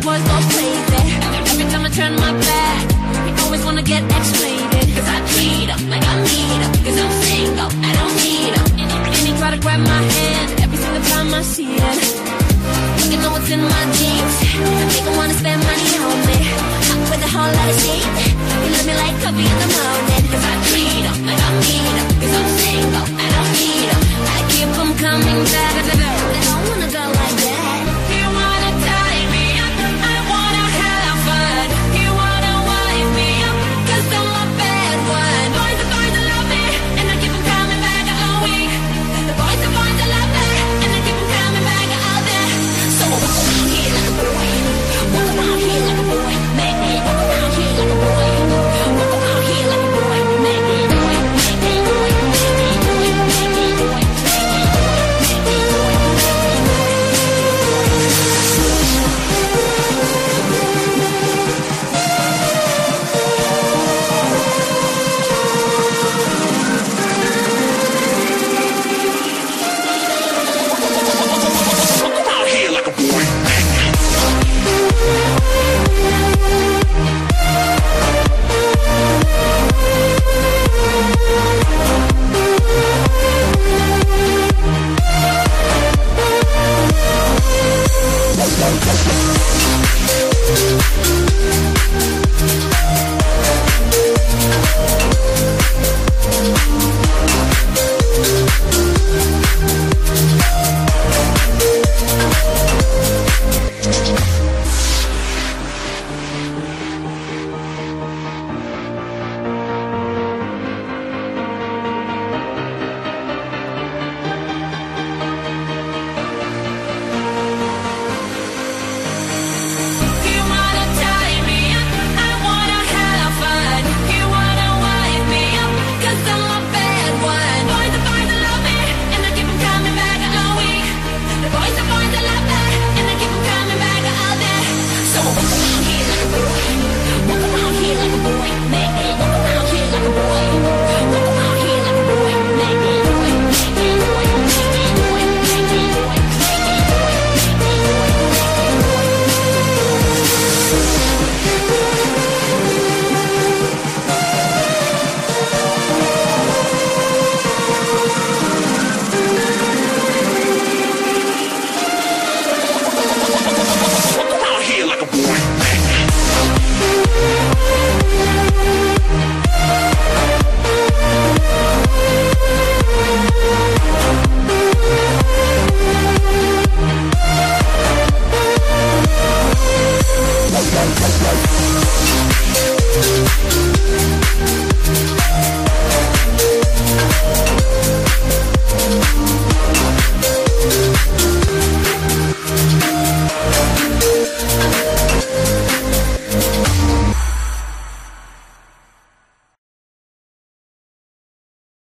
the boys go crazy. Every time I turn my back, they always wanna get explaining. Cause I treat them like I'm.